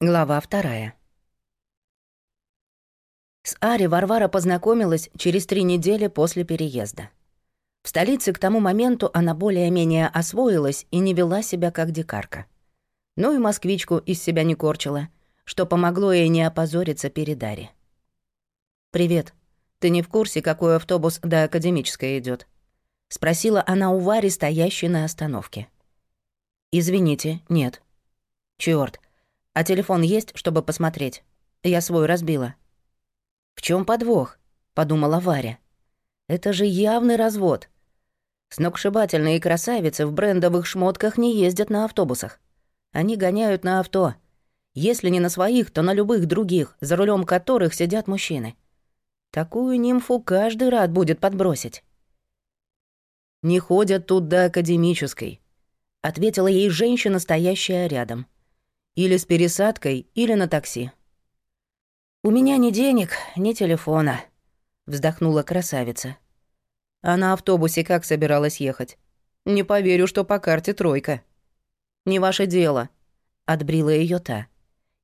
Глава вторая. С Ари Варвара познакомилась через три недели после переезда. В столице к тому моменту она более-менее освоилась и не вела себя как дикарка. Ну и москвичку из себя не корчила, что помогло ей не опозориться перед Ари. «Привет. Ты не в курсе, какой автобус до Академической идет? спросила она у Вари, стоящей на остановке. «Извините, нет». «Чёрт, а телефон есть, чтобы посмотреть? Я свой разбила. В чем подвох? подумала Варя. Это же явный развод. Сногсшибательные красавицы в брендовых шмотках не ездят на автобусах. Они гоняют на авто. Если не на своих, то на любых других, за рулем которых сидят мужчины. Такую нимфу каждый рад будет подбросить. «Не ходят тут до академической», — ответила ей женщина, стоящая рядом. Или с пересадкой, или на такси. «У меня ни денег, ни телефона», — вздохнула красавица. «А на автобусе как собиралась ехать? Не поверю, что по карте тройка». «Не ваше дело», — отбрила ее та.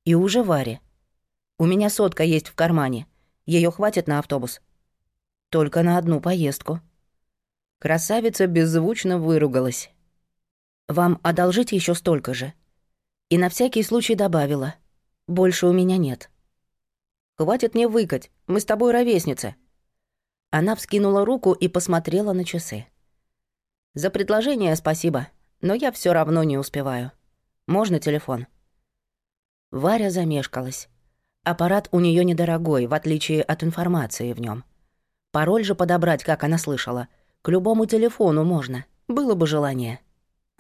«И уже Варе. У меня сотка есть в кармане. Ее хватит на автобус?» «Только на одну поездку». Красавица беззвучно выругалась. «Вам одолжить еще столько же?» И на всякий случай добавила. «Больше у меня нет». «Хватит мне выкать, мы с тобой ровесницы». Она вскинула руку и посмотрела на часы. «За предложение спасибо, но я все равно не успеваю. Можно телефон?» Варя замешкалась. Аппарат у нее недорогой, в отличие от информации в нем. Пароль же подобрать, как она слышала, к любому телефону можно, было бы желание.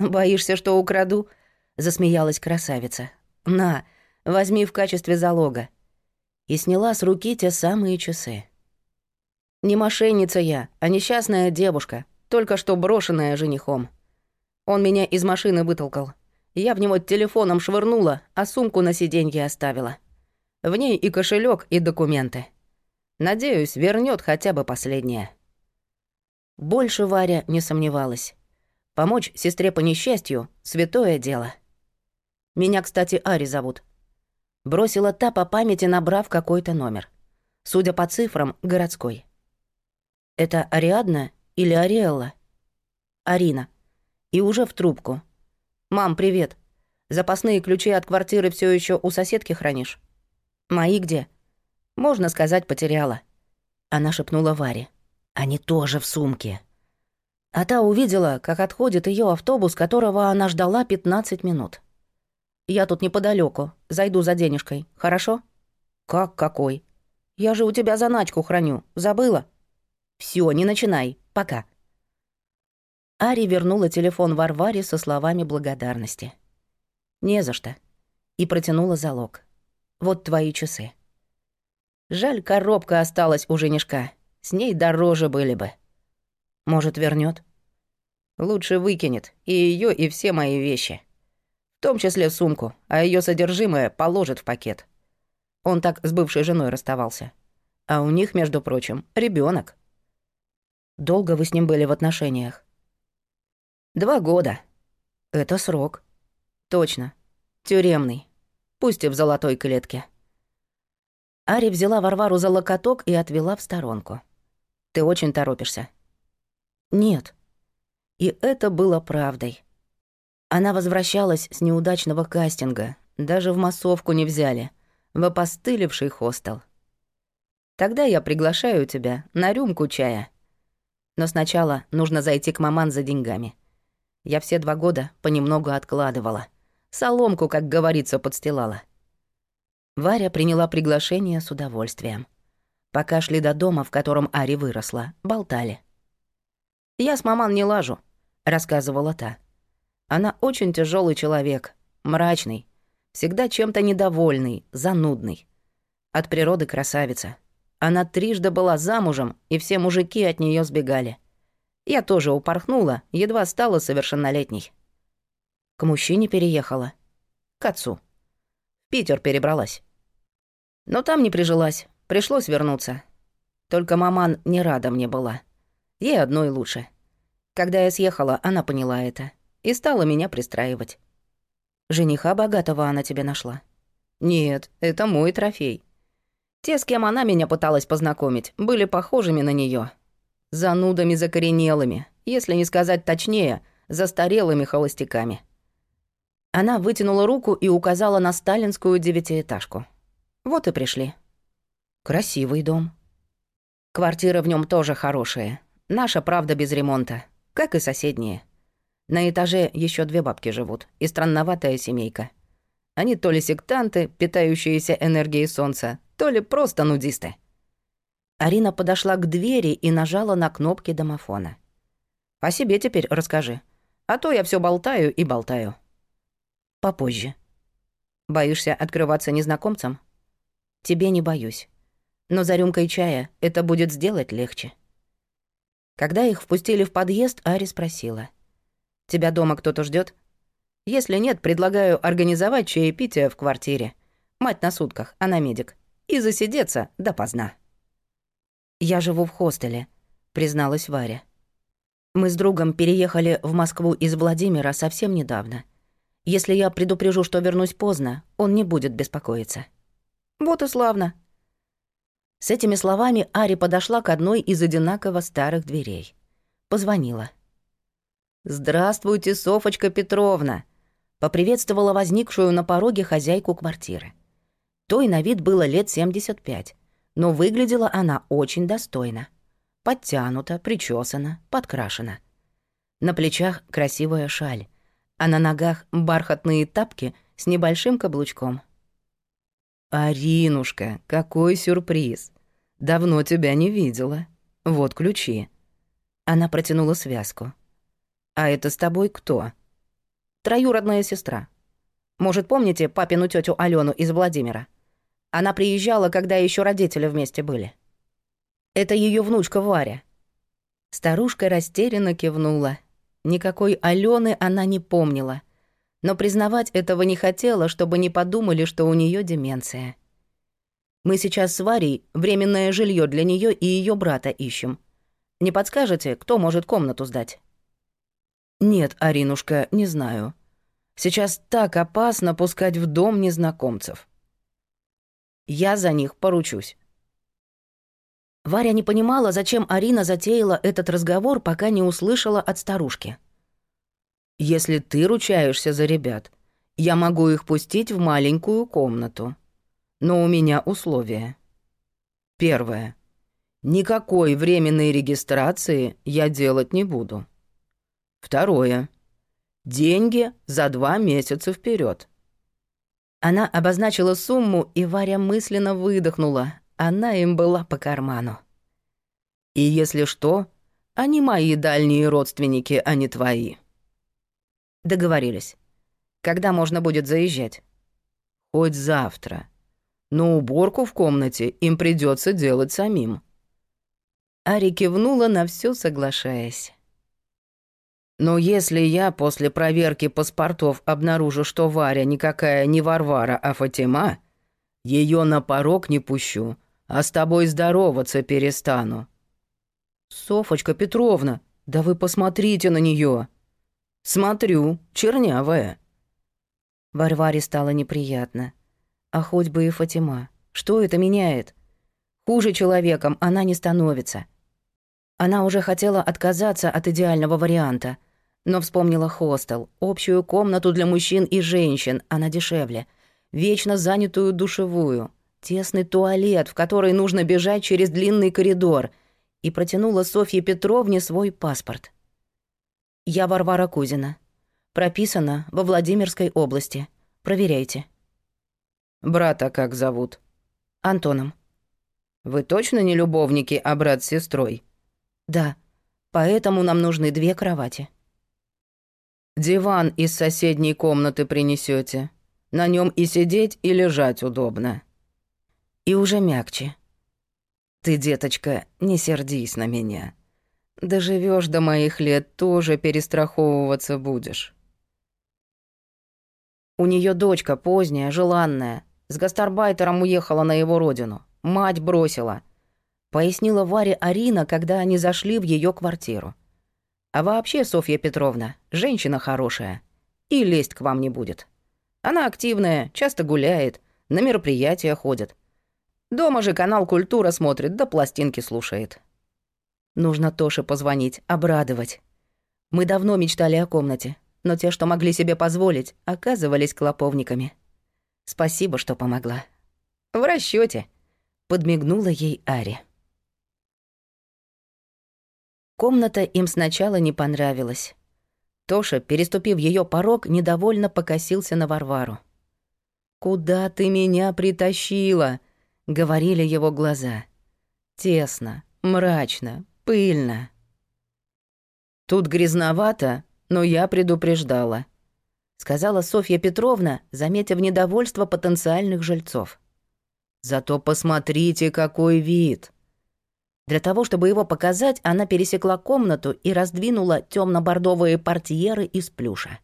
«Боишься, что украду?» Засмеялась красавица. «На, возьми в качестве залога». И сняла с руки те самые часы. «Не мошенница я, а несчастная девушка, только что брошенная женихом. Он меня из машины вытолкал. Я в него телефоном швырнула, а сумку на сиденье оставила. В ней и кошелек, и документы. Надеюсь, вернет хотя бы последнее». Больше Варя не сомневалась. Помочь сестре по несчастью — святое дело. Меня, кстати, Ари зовут». Бросила та по памяти, набрав какой-то номер. Судя по цифрам, городской. «Это Ариадна или Ариэлла?» «Арина. И уже в трубку. Мам, привет. Запасные ключи от квартиры все еще у соседки хранишь?» «Мои где?» «Можно сказать, потеряла». Она шепнула Варе. «Они тоже в сумке». А та увидела, как отходит ее автобус, которого она ждала 15 минут. Я тут неподалеку. Зайду за денежкой. Хорошо? Как какой? Я же у тебя заначку храню. Забыла? Все, не начинай. Пока. Ари вернула телефон Варваре со словами благодарности. «Не за что». И протянула залог. «Вот твои часы». Жаль, коробка осталась у женишка. С ней дороже были бы. Может, вернет? Лучше выкинет и ее, и все мои вещи том числе сумку, а ее содержимое положит в пакет. Он так с бывшей женой расставался. А у них, между прочим, ребенок. Долго вы с ним были в отношениях? Два года. Это срок. Точно. Тюремный. Пусть и в золотой клетке. Ари взяла Варвару за локоток и отвела в сторонку. «Ты очень торопишься». «Нет». И это было правдой. Она возвращалась с неудачного кастинга. Даже в массовку не взяли. В опостылевший хостел. Тогда я приглашаю тебя на рюмку чая. Но сначала нужно зайти к маман за деньгами. Я все два года понемногу откладывала. Соломку, как говорится, подстилала. Варя приняла приглашение с удовольствием. Пока шли до дома, в котором Ари выросла, болтали. «Я с маман не лажу», — рассказывала та. Она очень тяжелый человек, мрачный, всегда чем-то недовольный, занудный. От природы красавица. Она трижды была замужем, и все мужики от нее сбегали. Я тоже упорхнула, едва стала совершеннолетней. К мужчине переехала. К отцу. В Питер перебралась. Но там не прижилась, пришлось вернуться. Только маман не рада мне была. Ей одной лучше. Когда я съехала, она поняла это и стала меня пристраивать. Жениха богатого она тебе нашла. Нет, это мой трофей. Те, с кем она меня пыталась познакомить, были похожими на нее. Занудами закоренелыми, если не сказать точнее, застарелыми холостяками. Она вытянула руку и указала на сталинскую девятиэтажку. Вот и пришли. Красивый дом. Квартира в нем тоже хорошая. Наша, правда, без ремонта, как и соседние. На этаже еще две бабки живут и странноватая семейка. Они то ли сектанты, питающиеся энергией солнца, то ли просто нудисты. Арина подошла к двери и нажала на кнопки домофона. «О себе теперь расскажи. А то я все болтаю и болтаю». «Попозже». «Боишься открываться незнакомцам?» «Тебе не боюсь. Но за рюмкой чая это будет сделать легче». Когда их впустили в подъезд, Ари спросила. «Тебя дома кто-то ждет? Если нет, предлагаю организовать чаепитие в квартире. Мать на сутках, она медик и засидеться допоздна. «Я живу в хостеле», — призналась Варя. «Мы с другом переехали в Москву из Владимира совсем недавно. Если я предупрежу, что вернусь поздно, он не будет беспокоиться». «Вот и славно». С этими словами Ари подошла к одной из одинаково старых дверей. Позвонила. «Здравствуйте, Софочка Петровна!» Поприветствовала возникшую на пороге хозяйку квартиры. Той на вид было лет 75, но выглядела она очень достойно. Подтянута, причесана, подкрашена. На плечах красивая шаль, а на ногах бархатные тапки с небольшим каблучком. «Аринушка, какой сюрприз! Давно тебя не видела. Вот ключи». Она протянула связку. «А это с тобой кто?» «Троюродная сестра. Может, помните папину тетю Алену из Владимира? Она приезжала, когда еще родители вместе были. Это ее внучка Варя. Старушка растерянно кивнула. Никакой Алены она не помнила, но признавать этого не хотела, чтобы не подумали, что у нее деменция. Мы сейчас с Варей временное жилье для нее и ее брата ищем. Не подскажете, кто может комнату сдать? Нет, Аринушка, не знаю. Сейчас так опасно пускать в дом незнакомцев. Я за них поручусь». Варя не понимала, зачем Арина затеяла этот разговор, пока не услышала от старушки. «Если ты ручаешься за ребят, я могу их пустить в маленькую комнату. Но у меня условия. Первое. Никакой временной регистрации я делать не буду. Второе. Деньги за два месяца вперед. Она обозначила сумму, и Варя мысленно выдохнула. Она им была по карману. «И если что, они мои дальние родственники, а не твои». Договорились. Когда можно будет заезжать? Хоть завтра. Но уборку в комнате им придется делать самим. Ари кивнула на все, соглашаясь. Но если я после проверки паспортов обнаружу, что Варя никакая не Варвара, а Фатима, ее на порог не пущу, а с тобой здороваться перестану. Софочка Петровна, да вы посмотрите на нее. Смотрю, чернявая. Варваре стало неприятно. А хоть бы и Фатима. Что это меняет? Хуже человеком она не становится. Она уже хотела отказаться от идеального варианта, но вспомнила хостел, общую комнату для мужчин и женщин, она дешевле, вечно занятую душевую, тесный туалет, в который нужно бежать через длинный коридор, и протянула Софье Петровне свой паспорт. «Я Варвара Кузина. Прописана во Владимирской области. Проверяйте». «Брата как зовут?» «Антоном». «Вы точно не любовники, а брат с сестрой?» «Да. Поэтому нам нужны две кровати». Диван из соседней комнаты принесете. На нем и сидеть, и лежать удобно. И уже мягче. Ты, деточка, не сердись на меня. Доживешь до моих лет, тоже перестраховываться будешь. У нее дочка поздняя, желанная. С гастарбайтером уехала на его родину. Мать бросила. Пояснила Варе Арина, когда они зашли в ее квартиру. А вообще, Софья Петровна, женщина хорошая. И лезть к вам не будет. Она активная, часто гуляет, на мероприятия ходит. Дома же канал «Культура» смотрит, да пластинки слушает. Нужно Тоше позвонить, обрадовать. Мы давно мечтали о комнате, но те, что могли себе позволить, оказывались клоповниками. Спасибо, что помогла. В расчете, подмигнула ей Ари. Комната им сначала не понравилась. Тоша, переступив ее порог, недовольно покосился на Варвару. «Куда ты меня притащила?» — говорили его глаза. «Тесно, мрачно, пыльно». «Тут грязновато, но я предупреждала», — сказала Софья Петровна, заметив недовольство потенциальных жильцов. «Зато посмотрите, какой вид!» Для того, чтобы его показать, она пересекла комнату и раздвинула темно-бордовые портьеры из плюша.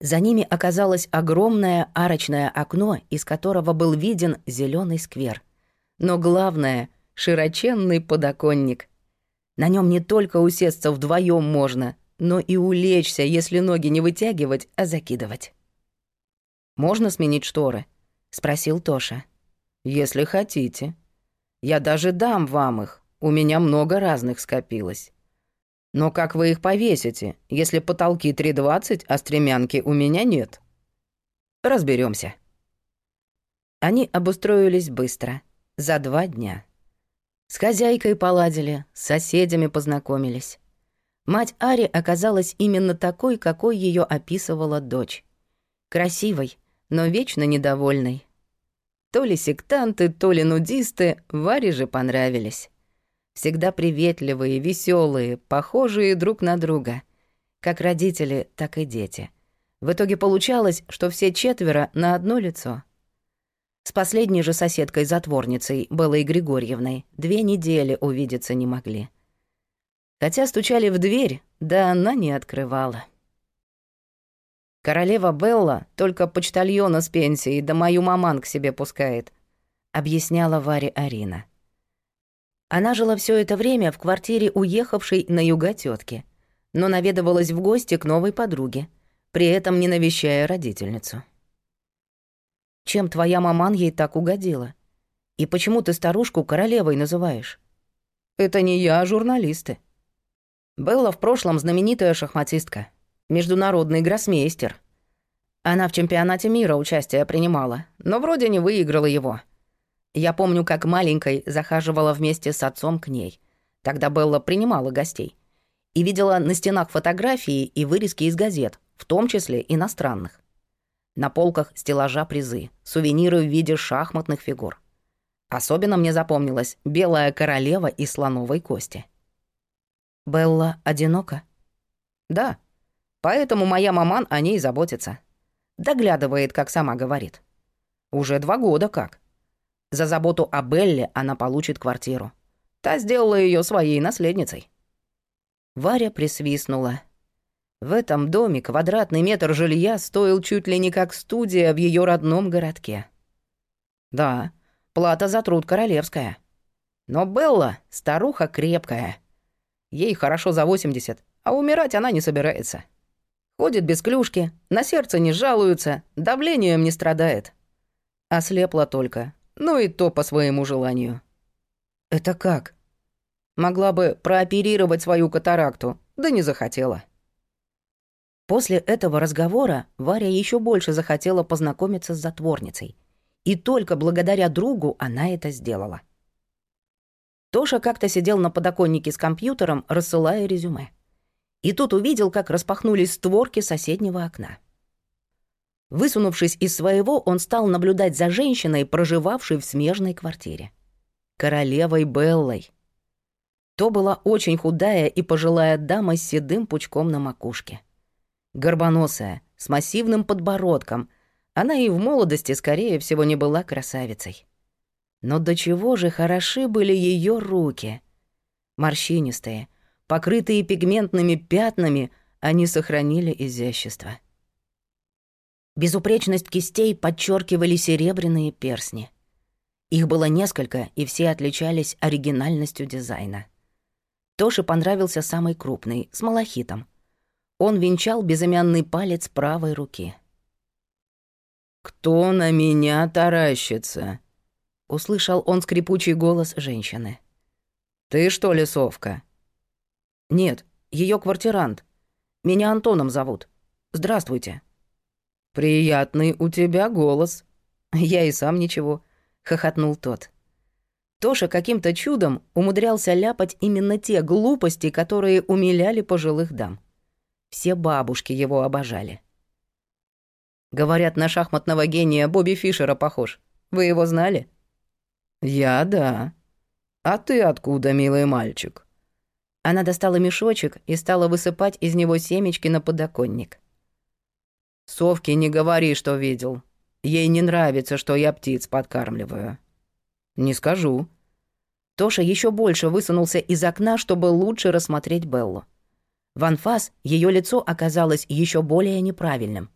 За ними оказалось огромное арочное окно, из которого был виден зеленый сквер. Но главное — широченный подоконник. На нем не только усесться вдвоем можно, но и улечься, если ноги не вытягивать, а закидывать. «Можно сменить шторы?» — спросил Тоша. «Если хотите», я даже дам вам их. У меня много разных скопилось. Но как вы их повесите, если потолки 3,20, а стремянки у меня нет? Разберемся. Они обустроились быстро, за два дня. С хозяйкой поладили, с соседями познакомились. Мать Ари оказалась именно такой, какой ее описывала дочь. Красивой, но вечно недовольной. То ли сектанты, то ли нудисты, Варе же понравились. Всегда приветливые, веселые, похожие друг на друга. Как родители, так и дети. В итоге получалось, что все четверо на одно лицо. С последней же соседкой-затворницей, Беллой Григорьевной, две недели увидеться не могли. Хотя стучали в дверь, да она не открывала. Королева Белла только почтальона с пенсией да мою маман к себе пускает», — объясняла Варе Арина. Она жила все это время в квартире уехавшей на юга тетки, но наведывалась в гости к новой подруге, при этом не навещая родительницу. «Чем твоя маман ей так угодила? И почему ты старушку королевой называешь?» «Это не я, а журналисты». Белла в прошлом знаменитая шахматистка — международный гроссмейстер. Она в чемпионате мира участие принимала, но вроде не выиграла его. Я помню, как маленькой захаживала вместе с отцом к ней. Тогда Белла принимала гостей. И видела на стенах фотографии и вырезки из газет, в том числе иностранных. На полках стеллажа призы, сувениры в виде шахматных фигур. Особенно мне запомнилась белая королева из слоновой кости. «Белла одинока?» «Да», Поэтому моя маман о ней заботится. Доглядывает, как сама говорит. Уже два года как. За заботу о Белле она получит квартиру. Та сделала ее своей наследницей. Варя присвистнула. В этом доме квадратный метр жилья стоил чуть ли не как студия в ее родном городке. Да, плата за труд королевская. Но Белла — старуха крепкая. Ей хорошо за 80, а умирать она не собирается. Ходит без клюшки, на сердце не жалуется, давлением не страдает. Ослепла только, ну и то по своему желанию. Это как? Могла бы прооперировать свою катаракту, да не захотела. После этого разговора Варя еще больше захотела познакомиться с затворницей. И только благодаря другу она это сделала. Тоша как-то сидел на подоконнике с компьютером, рассылая резюме и тут увидел, как распахнулись створки соседнего окна. Высунувшись из своего, он стал наблюдать за женщиной, проживавшей в смежной квартире. Королевой Беллой. То была очень худая и пожилая дама с седым пучком на макушке. Горбоносая, с массивным подбородком. Она и в молодости, скорее всего, не была красавицей. Но до чего же хороши были ее руки. Морщинистые, Покрытые пигментными пятнами, они сохранили изящество. Безупречность кистей подчеркивали серебряные персни. Их было несколько, и все отличались оригинальностью дизайна. Тоше понравился самый крупный, с малахитом. Он венчал безымянный палец правой руки. «Кто на меня таращится?» — услышал он скрипучий голос женщины. «Ты что ли, совка?» «Нет, ее квартирант. Меня Антоном зовут. Здравствуйте». «Приятный у тебя голос». «Я и сам ничего», — хохотнул тот. Тоша каким-то чудом умудрялся ляпать именно те глупости, которые умиляли пожилых дам. Все бабушки его обожали. Говорят, на шахматного гения Бобби Фишера похож. Вы его знали? Я да. А ты откуда, милый мальчик? Она достала мешочек и стала высыпать из него семечки на подоконник. Совке не говори, что видел. Ей не нравится, что я птиц подкармливаю. Не скажу. Тоша еще больше высунулся из окна, чтобы лучше рассмотреть Беллу. В анфас ее лицо оказалось еще более неправильным.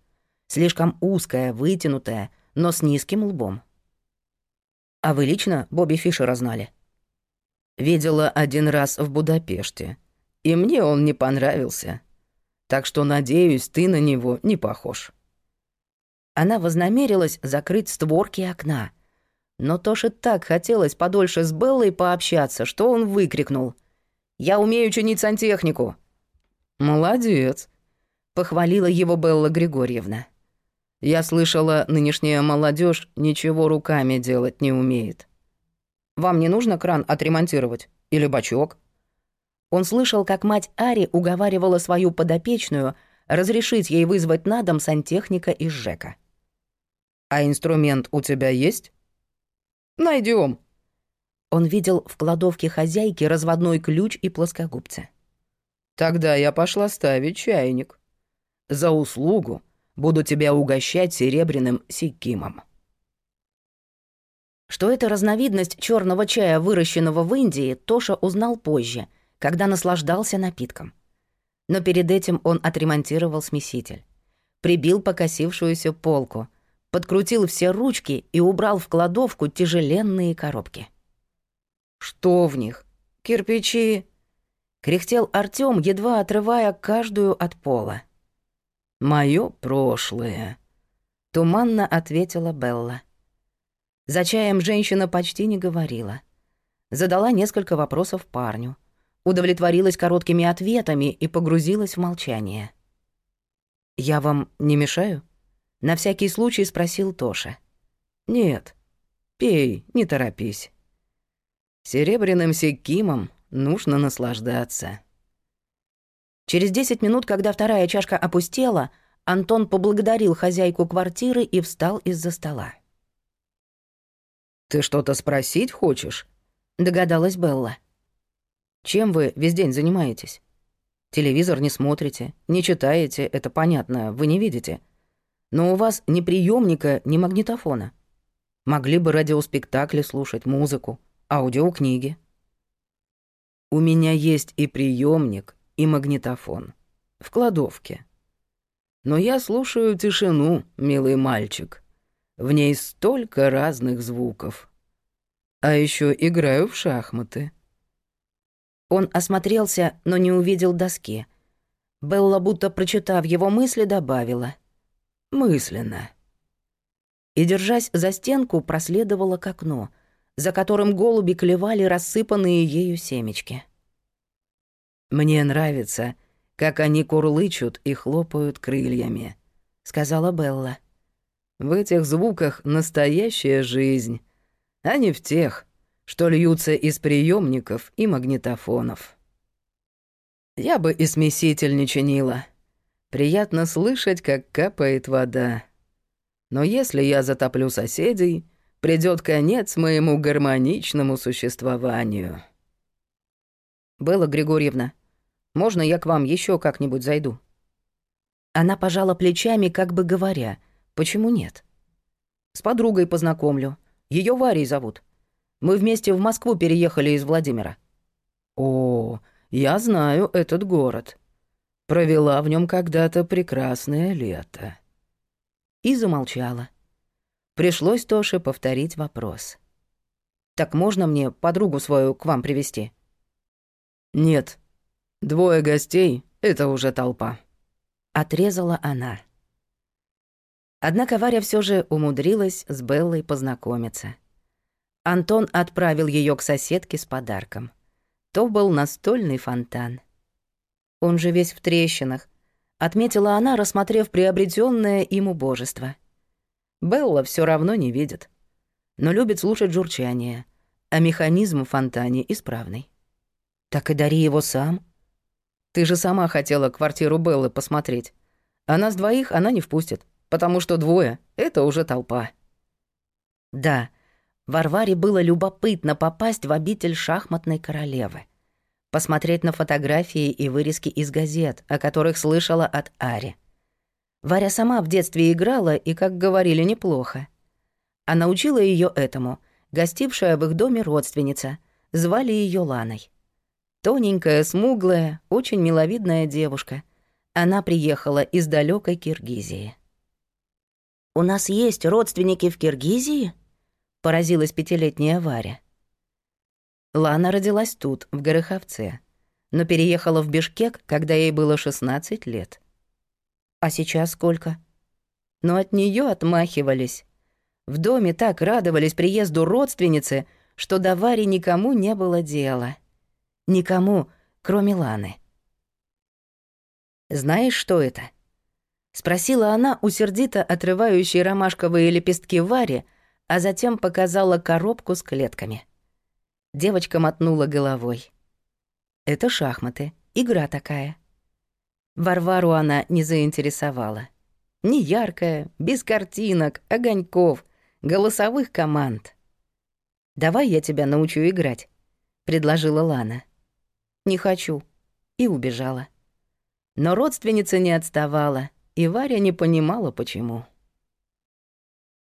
Слишком узкое, вытянутое, но с низким лбом. «А вы лично Бобби Фишера знали?» «Видела один раз в Будапеште, и мне он не понравился. Так что, надеюсь, ты на него не похож». Она вознамерилась закрыть створки окна. Но Тоше так хотелось подольше с Беллой пообщаться, что он выкрикнул. «Я умею чинить сантехнику!» «Молодец», — похвалила его Белла Григорьевна. «Я слышала, нынешняя молодежь ничего руками делать не умеет». «Вам не нужно кран отремонтировать? Или бачок?» Он слышал, как мать Ари уговаривала свою подопечную разрешить ей вызвать на дом сантехника из ЖЭКа. «А инструмент у тебя есть?» Найдем. Он видел в кладовке хозяйки разводной ключ и плоскогубцы. Тогда я пошла ставить чайник. За услугу буду тебя угощать серебряным сикимом. Что это разновидность черного чая, выращенного в Индии, Тоша узнал позже, когда наслаждался напитком. Но перед этим он отремонтировал смеситель. Прибил покосившуюся полку, подкрутил все ручки и убрал в кладовку тяжеленные коробки. «Что в них? Кирпичи?» кряхтел Артём, едва отрывая каждую от пола. «Моё прошлое», — туманно ответила Белла. За чаем женщина почти не говорила. Задала несколько вопросов парню, удовлетворилась короткими ответами и погрузилась в молчание. «Я вам не мешаю?» — на всякий случай спросил Тоша. «Нет, пей, не торопись. Серебряным секимом Нужно наслаждаться. Через десять минут, когда вторая чашка опустела, Антон поблагодарил хозяйку квартиры и встал из-за стола. «Ты что-то спросить хочешь?» — догадалась Белла. «Чем вы весь день занимаетесь? Телевизор не смотрите, не читаете, это понятно, вы не видите. Но у вас ни приемника, ни магнитофона. Могли бы радиоспектакли слушать, музыку, аудиокниги». У меня есть и приемник, и магнитофон. В кладовке. Но я слушаю тишину, милый мальчик. В ней столько разных звуков. А еще играю в шахматы. Он осмотрелся, но не увидел доски. Белла, будто прочитав его мысли, добавила. «Мысленно». И, держась за стенку, проследовала к окну — за которым голуби клевали рассыпанные ею семечки. «Мне нравится, как они курлычут и хлопают крыльями», — сказала Белла. «В этих звуках настоящая жизнь, а не в тех, что льются из приемников и магнитофонов. Я бы и смеситель не чинила. Приятно слышать, как капает вода. Но если я затоплю соседей, придёт конец моему гармоничному существованию. Белла Григорьевна, можно я к вам ещё как-нибудь зайду? Она пожала плечами, как бы говоря, почему нет? С подругой познакомлю. Её Варей зовут. Мы вместе в Москву переехали из Владимира. О, я знаю этот город. Провела в нём когда-то прекрасное лето. И замолчала. Пришлось Тоше повторить вопрос. «Так можно мне подругу свою к вам привести? «Нет. Двое гостей — это уже толпа». Отрезала она. Однако Варя все же умудрилась с Беллой познакомиться. Антон отправил ее к соседке с подарком. То был настольный фонтан. Он же весь в трещинах, отметила она, рассмотрев приобретенное им убожество. Белла все равно не видит, но любит слушать журчание, а механизм в фонтане исправный. Так и дари его сам. Ты же сама хотела квартиру Беллы посмотреть. А нас двоих она не впустит, потому что двое — это уже толпа. Да, Варваре было любопытно попасть в обитель шахматной королевы. Посмотреть на фотографии и вырезки из газет, о которых слышала от Ари. Варя сама в детстве играла и, как говорили, неплохо. А научила ее этому гостившая в их доме родственница. Звали ее Ланой. Тоненькая, смуглая, очень миловидная девушка. Она приехала из далекой Киргизии. «У нас есть родственники в Киргизии?» — поразилась пятилетняя Варя. Лана родилась тут, в Гороховце, но переехала в Бишкек, когда ей было 16 лет. А сейчас сколько? Но от нее отмахивались. В доме так радовались приезду родственницы, что до Вари никому не было дела. Никому, кроме Ланы. «Знаешь, что это?» — спросила она у сердито отрывающей ромашковые лепестки Вари, а затем показала коробку с клетками. Девочка мотнула головой. «Это шахматы, игра такая. Варвару она не заинтересовала. Не яркая, без картинок, огоньков, голосовых команд. «Давай я тебя научу играть», — предложила Лана. «Не хочу». И убежала. Но родственница не отставала, и Варя не понимала, почему.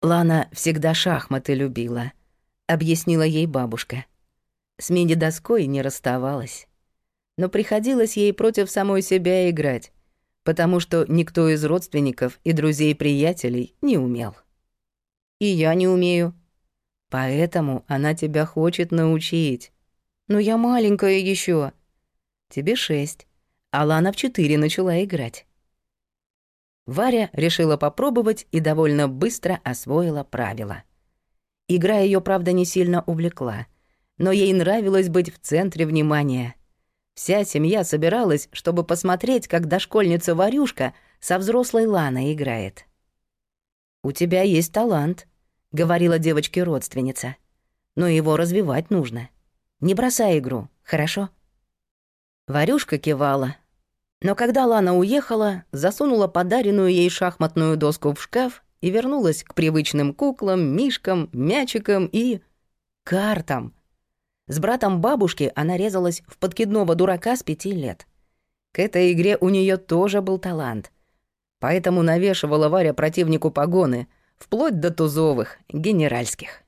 Лана всегда шахматы любила, объяснила ей бабушка. С мини-доской не расставалась но приходилось ей против самой себя играть, потому что никто из родственников и друзей-приятелей не умел. И я не умею. Поэтому она тебя хочет научить. Но я маленькая еще. Тебе шесть, а Лана в четыре начала играть. Варя решила попробовать и довольно быстро освоила правила. Игра ее, правда, не сильно увлекла, но ей нравилось быть в центре внимания — Вся семья собиралась, чтобы посмотреть, как дошкольница Варюшка со взрослой Ланой играет. «У тебя есть талант», — говорила девочке родственница. «Но его развивать нужно. Не бросай игру, хорошо?» Варюшка кивала. Но когда Лана уехала, засунула подаренную ей шахматную доску в шкаф и вернулась к привычным куклам, мишкам, мячикам и... картам — с братом бабушки она резалась в подкидного дурака с пяти лет. К этой игре у нее тоже был талант. Поэтому навешивала Варя противнику погоны, вплоть до тузовых, генеральских.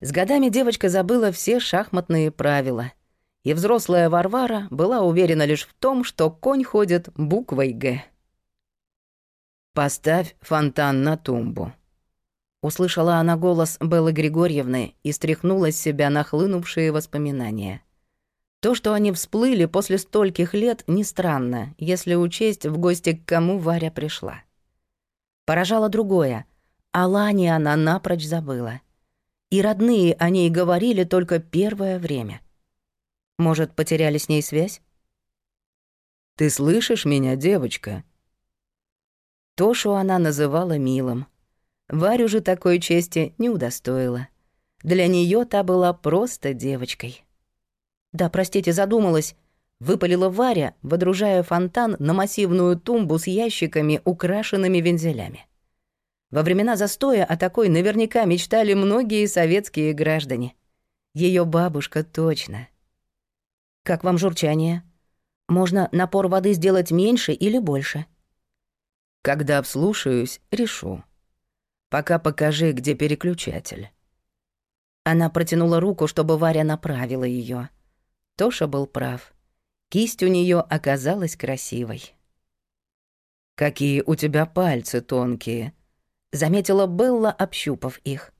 С годами девочка забыла все шахматные правила, и взрослая Варвара была уверена лишь в том, что конь ходит буквой «Г». «Поставь фонтан на тумбу», Услышала она голос Беллы Григорьевны и стряхнула с себя нахлынувшие воспоминания. То, что они всплыли после стольких лет, не странно, если учесть, в гости к кому Варя пришла. Поражало другое. О Лане она напрочь забыла. И родные о ней говорили только первое время. Может, потеряли с ней связь? «Ты слышишь меня, девочка?» Тошу она называла милым — Варю же такой чести не удостоила. Для нее та была просто девочкой. «Да, простите, задумалась», — выпалила Варя, водружая фонтан на массивную тумбу с ящиками, украшенными вензелями. Во времена застоя о такой наверняка мечтали многие советские граждане. Ее бабушка точно. «Как вам журчание? Можно напор воды сделать меньше или больше?» «Когда обслушаюсь, решу», Пока покажи, где переключатель». Она протянула руку, чтобы Варя направила ее. Тоша был прав. Кисть у нее оказалась красивой. «Какие у тебя пальцы тонкие», — заметила Белла, общупав их.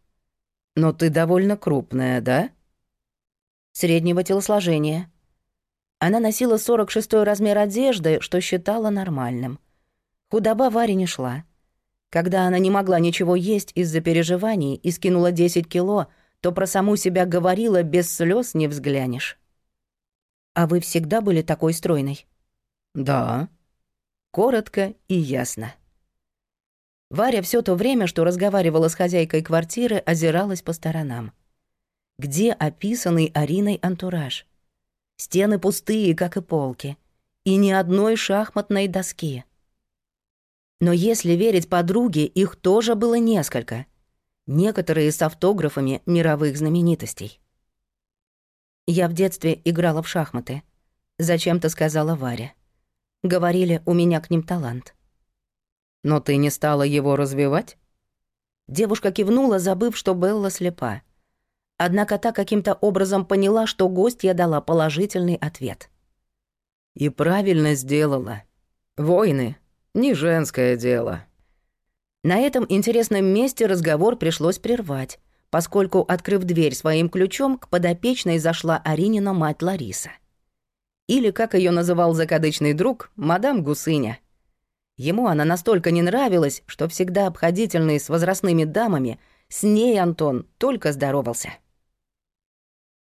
«Но ты довольно крупная, да?» «Среднего телосложения». Она носила 46-й размер одежды, что считала нормальным. Худоба Варе не шла. Когда она не могла ничего есть из-за переживаний и скинула 10 кило, то про саму себя говорила без слез не взглянешь. «А вы всегда были такой стройной?» «Да». Коротко и ясно. Варя все то время, что разговаривала с хозяйкой квартиры, озиралась по сторонам. Где описанный Ариной антураж? Стены пустые, как и полки. И ни одной шахматной доски. Но если верить подруге, их тоже было несколько. Некоторые с автографами мировых знаменитостей. «Я в детстве играла в шахматы», — зачем-то сказала Варя. Говорили, у меня к ним талант. Но ты не стала его развивать? Девушка кивнула, забыв, что Белла слепа. Однако та каким-то образом поняла, что гостья дала положительный ответ. И правильно сделала. Войны — не женское дело. На этом интересном месте разговор пришлось прервать, поскольку, открыв дверь своим ключом, к подопечной зашла Аринина мать Лариса. Или, как ее называл закадычный друг, мадам Гусыня — Ему она настолько не нравилась, что всегда обходительный с возрастными дамами, с ней Антон только здоровался.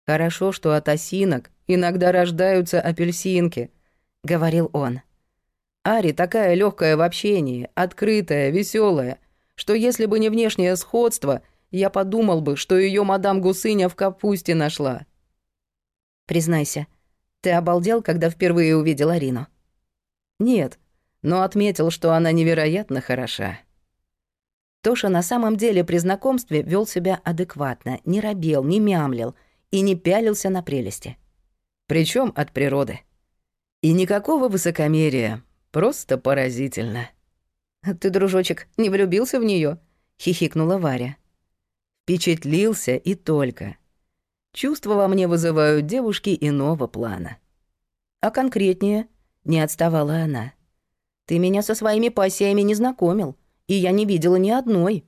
«Хорошо, что от осинок иногда рождаются апельсинки», — говорил он. «Ари такая легкая в общении, открытая, веселая, что если бы не внешнее сходство, я подумал бы, что ее мадам Гусыня в капусте нашла». «Признайся, ты обалдел, когда впервые увидел Арину?» «Нет, но отметил, что она невероятно хороша. Тоша на самом деле при знакомстве вел себя адекватно, не робел, не мямлил и не пялился на прелести. Причем от природы. И никакого высокомерия, просто поразительно. «Ты, дружочек, не влюбился в нее? хихикнула Варя. Впечатлился и только. Чувства во мне вызывают девушки иного плана. А конкретнее, не отставала она. Ты меня со своими пассиями не знакомил, и я не видела ни одной.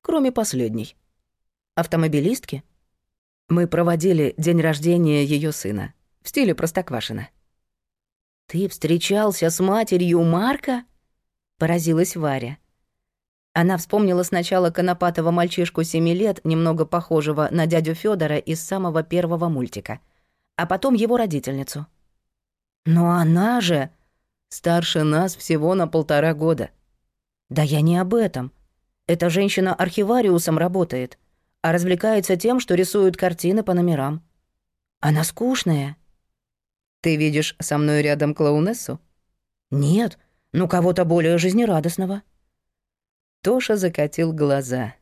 Кроме последней. Автомобилистки? Мы проводили день рождения ее сына. В стиле Простоквашина. «Ты встречался с матерью Марка?» Поразилась Варя. Она вспомнила сначала конопатого мальчишку семи лет, немного похожего на дядю Федора из самого первого мультика, а потом его родительницу. «Но она же...» Старше нас всего на полтора года. Да я не об этом. Эта женщина архивариусом работает, а развлекается тем, что рисует картины по номерам. Она скучная. Ты видишь со мной рядом клоунессу? Нет, ну кого-то более жизнерадостного. Тоша закатил глаза.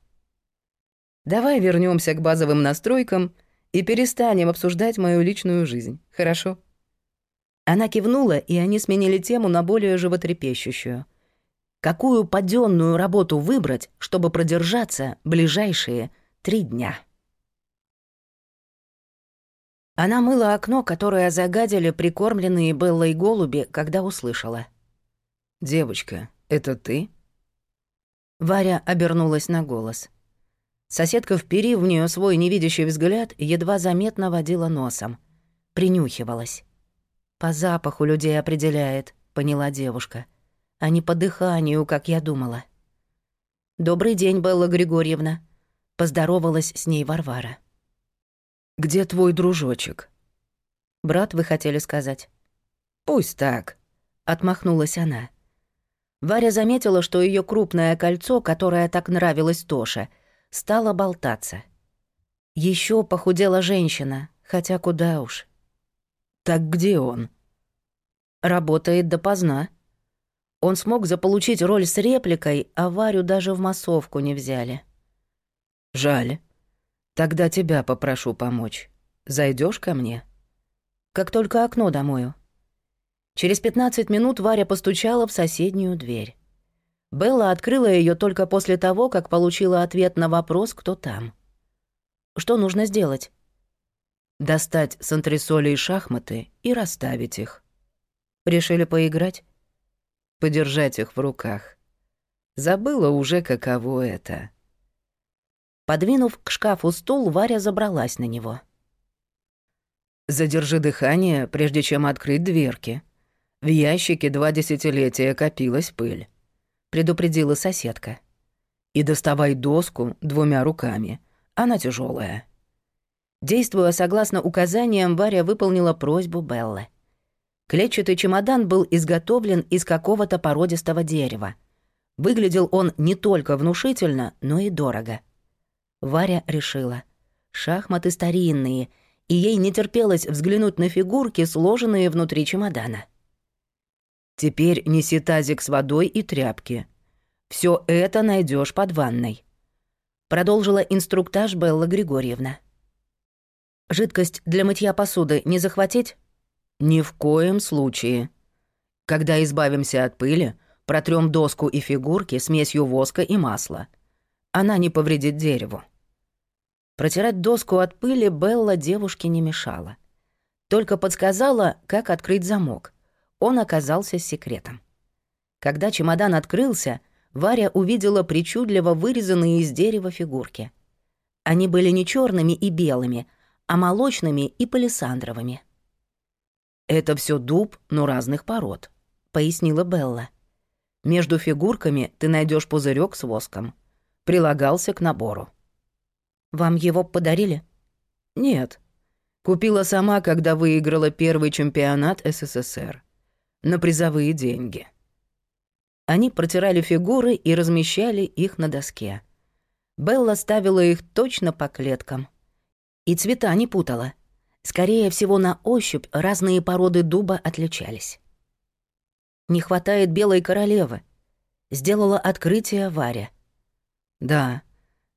Давай вернемся к базовым настройкам и перестанем обсуждать мою личную жизнь, хорошо? Она кивнула, и они сменили тему на более животрепещущую. Какую паденную работу выбрать, чтобы продержаться ближайшие три дня? Она мыла окно, которое загадили прикормленные Беллой голуби, когда услышала. «Девочка, это ты?» Варя обернулась на голос. Соседка, вперив в нее свой невидящий взгляд, едва заметно водила носом. Принюхивалась. «По запаху людей определяет», — поняла девушка. «А не по дыханию, как я думала». «Добрый день, Белла Григорьевна», — поздоровалась с ней Варвара. «Где твой дружочек?» «Брат, вы хотели сказать?» «Пусть так», — отмахнулась она. Варя заметила, что ее крупное кольцо, которое так нравилось Тоше, стало болтаться. Еще похудела женщина, хотя куда уж. Так где он? Работает допоздна. Он смог заполучить роль с репликой, а Варю даже в массовку не взяли. Жаль. Тогда тебя попрошу помочь. Зайдешь ко мне? Как только окно домою. Через 15 минут Варя постучала в соседнюю дверь. Белла открыла ее только после того, как получила ответ на вопрос, кто там. Что нужно сделать? достать с антресолей шахматы и расставить их. Решили поиграть? Подержать их в руках. Забыла уже, каково это. Подвинув к шкафу стул, Варя забралась на него. «Задержи дыхание, прежде чем открыть дверки. В ящике два десятилетия копилась пыль. предупредила соседка. «И доставай доску двумя руками. Она тяжелая. Действуя согласно указаниям, Варя выполнила просьбу Беллы. Клетчатый чемодан был изготовлен из какого-то породистого дерева. Выглядел он не только внушительно, но и дорого. Варя решила. Шахматы старинные, и ей не терпелось взглянуть на фигурки, сложенные внутри чемодана. «Теперь неси тазик с водой и тряпки. Все это найдешь под ванной», — продолжила инструктаж Белла Григорьевна. Жидкость для мытья посуды не захватить? Ни в коем случае. Когда избавимся от пыли, протрем доску и фигурки смесью воска и масла. Она не повредит дереву. Протирать доску от пыли Белла девушке не мешала. Только подсказала, как открыть замок. Он оказался секретом. Когда чемодан открылся, Варя увидела причудливо вырезанные из дерева фигурки. Они были не черными и белыми — а молочными и палисандровыми. «Это все дуб, но разных пород», — пояснила Белла. «Между фигурками ты найдешь пузырек с воском. Прилагался к набору». «Вам его подарили?» «Нет. Купила сама, когда выиграла первый чемпионат СССР. На призовые деньги». Они протирали фигуры и размещали их на доске. Белла ставила их точно по клеткам — и цвета не путала. Скорее всего, на ощупь разные породы дуба отличались. Не хватает белой королевы. Сделала открытие Варя. Да,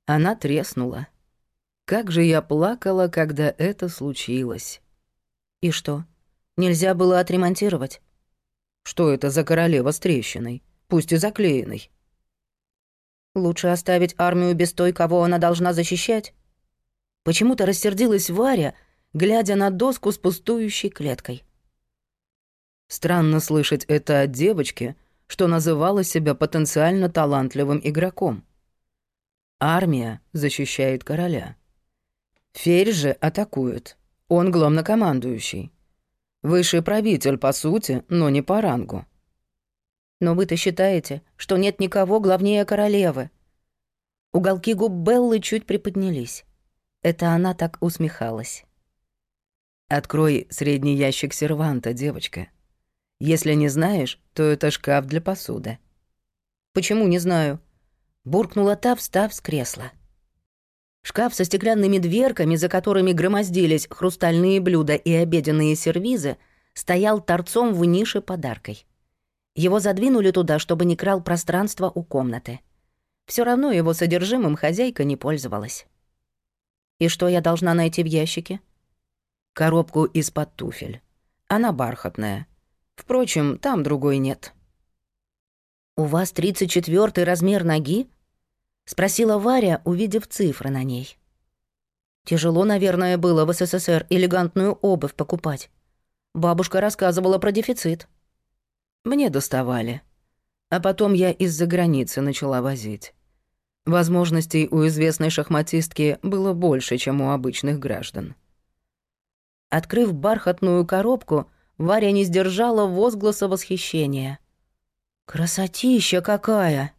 она треснула. Как же я плакала, когда это случилось. И что, нельзя было отремонтировать? Что это за королева с трещиной, пусть и заклеенной? Лучше оставить армию без той, кого она должна защищать? Почему-то рассердилась Варя, глядя на доску с пустующей клеткой. Странно слышать это от девочки, что называла себя потенциально талантливым игроком. Армия защищает короля. Ферь же атакует. Он главнокомандующий. Высший правитель, по сути, но не по рангу. Но вы-то считаете, что нет никого главнее королевы. Уголки губ Беллы чуть приподнялись. Это она так усмехалась. «Открой средний ящик серванта, девочка. Если не знаешь, то это шкаф для посуды». «Почему не знаю?» Буркнула та, встав с кресла. Шкаф со стеклянными дверками, за которыми громоздились хрустальные блюда и обеденные сервизы, стоял торцом в нише подаркой. Его задвинули туда, чтобы не крал пространство у комнаты. Все равно его содержимым хозяйка не пользовалась. И что я должна найти в ящике? Коробку из-под туфель. Она бархатная. Впрочем, там другой нет. «У вас 34 размер ноги?» — спросила Варя, увидев цифры на ней. «Тяжело, наверное, было в СССР элегантную обувь покупать. Бабушка рассказывала про дефицит». «Мне доставали. А потом я из-за границы начала возить. Возможностей у известной шахматистки было больше, чем у обычных граждан. Открыв бархатную коробку, Варя не сдержала возгласа восхищения. «Красотища какая!»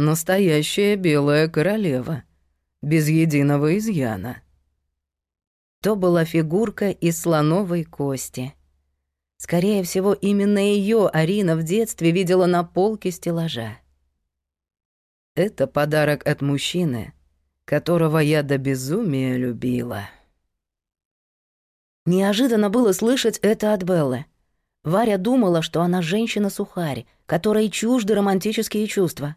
«Настоящая белая королева, без единого изъяна». То была фигурка из слоновой кости. Скорее всего, именно ее Арина в детстве видела на полке стеллажа. Это подарок от мужчины, которого я до безумия любила. Неожиданно было слышать это от Беллы. Варя думала, что она женщина-сухарь, которой чужды романтические чувства,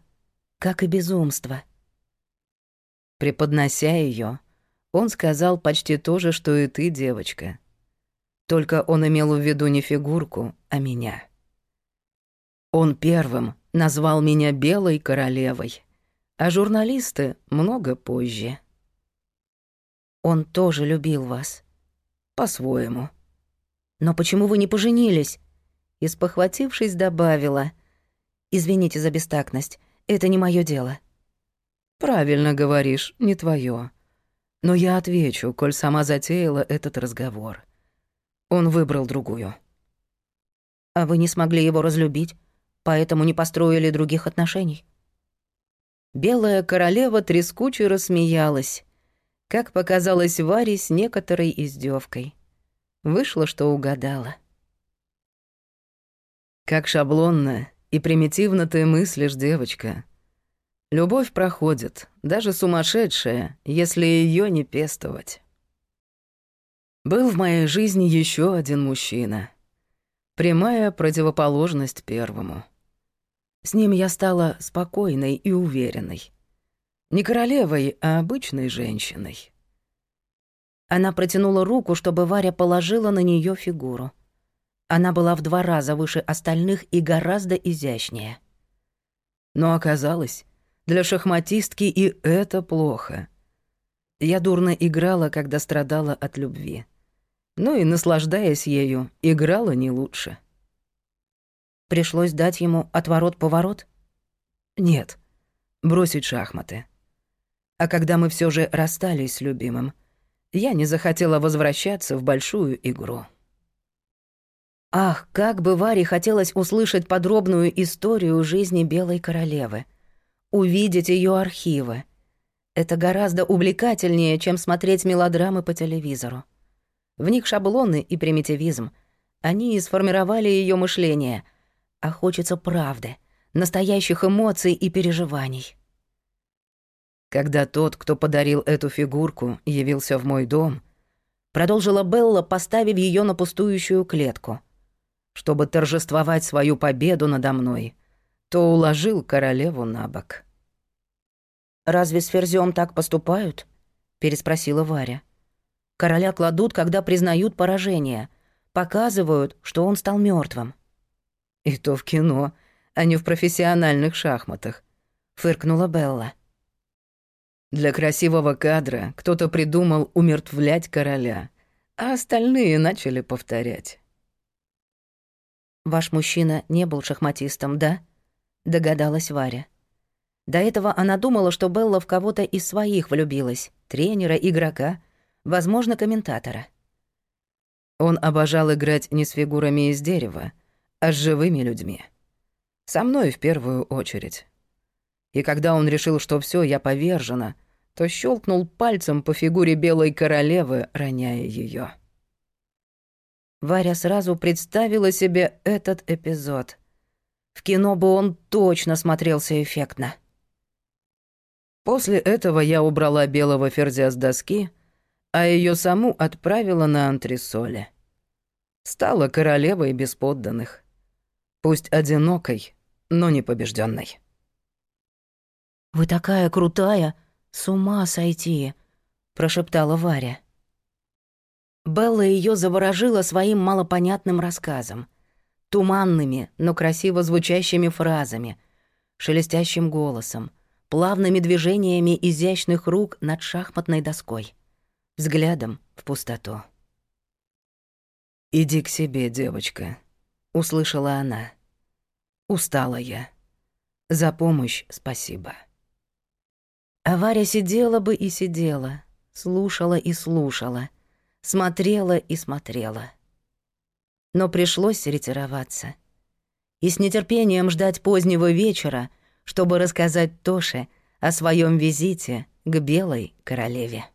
как и безумство. Преподнося ее, он сказал почти то же, что и ты, девочка. Только он имел в виду не фигурку, а меня. Он первым назвал меня белой королевой а журналисты много позже. Он тоже любил вас. По-своему. Но почему вы не поженились? И спохватившись, добавила. Извините за бестактность, это не мое дело. Правильно говоришь, не твое. Но я отвечу, коль сама затеяла этот разговор. Он выбрал другую. А вы не смогли его разлюбить? поэтому не построили других отношений. Белая королева трескуче рассмеялась, как показалось Варе с некоторой издевкой. Вышло, что угадала. Как шаблонно и примитивно ты мыслишь, девочка. Любовь проходит, даже сумасшедшая, если ее не пестовать. Был в моей жизни еще один мужчина. Прямая противоположность первому. С ним я стала спокойной и уверенной. Не королевой, а обычной женщиной. Она протянула руку, чтобы Варя положила на нее фигуру. Она была в два раза выше остальных и гораздо изящнее. Но оказалось, для шахматистки и это плохо. Я дурно играла, когда страдала от любви. Ну и, наслаждаясь ею, играла не лучше. Пришлось дать ему отворот-поворот? Нет, бросить шахматы. А когда мы все же расстались с любимым, я не захотела возвращаться в большую игру. Ах, как бы Варе хотелось услышать подробную историю жизни Белой Королевы, увидеть ее архивы. Это гораздо увлекательнее, чем смотреть мелодрамы по телевизору. В них шаблоны и примитивизм. Они и сформировали ее мышление. А хочется правды, настоящих эмоций и переживаний. Когда тот, кто подарил эту фигурку, явился в мой дом, продолжила Белла, поставив ее на пустующую клетку — чтобы торжествовать свою победу надо мной, то уложил королеву на бок. «Разве с Ферзём так поступают?» — переспросила Варя. «Короля кладут, когда признают поражение, показывают, что он стал мертвым. «И то в кино, а не в профессиональных шахматах», — фыркнула Белла. Для красивого кадра кто-то придумал умертвлять короля, а остальные начали повторять. «Ваш мужчина не был шахматистом, да?» — догадалась Варя. До этого она думала, что Белла в кого-то из своих влюбилась. Тренера, игрока, возможно, комментатора. Он обожал играть не с фигурами из дерева, а с живыми людьми. Со мной в первую очередь. И когда он решил, что все, я повержена, то щелкнул пальцем по фигуре белой королевы, роняя ее. Варя сразу представила себе этот эпизод. В кино бы он точно смотрелся эффектно. После этого я убрала белого ферзя с доски, а ее саму отправила на антресоле. Стала королевой без подданных. Пусть одинокой, но не побежденной. «Вы такая крутая, с ума сойти», — прошептала Варя. Белла ее заворожила своим малопонятным рассказом. Туманными, но красиво звучащими фразами, шелестящим голосом, плавными движениями изящных рук над шахматной доской, взглядом в пустоту. «Иди к себе, девочка», — услышала она. «Устала я. За помощь спасибо». А Варя сидела бы и сидела, слушала и слушала — смотрела и смотрела. Но пришлось ретироваться. И с нетерпением ждать позднего вечера, чтобы рассказать Тоше о своем визите к Белой Королеве.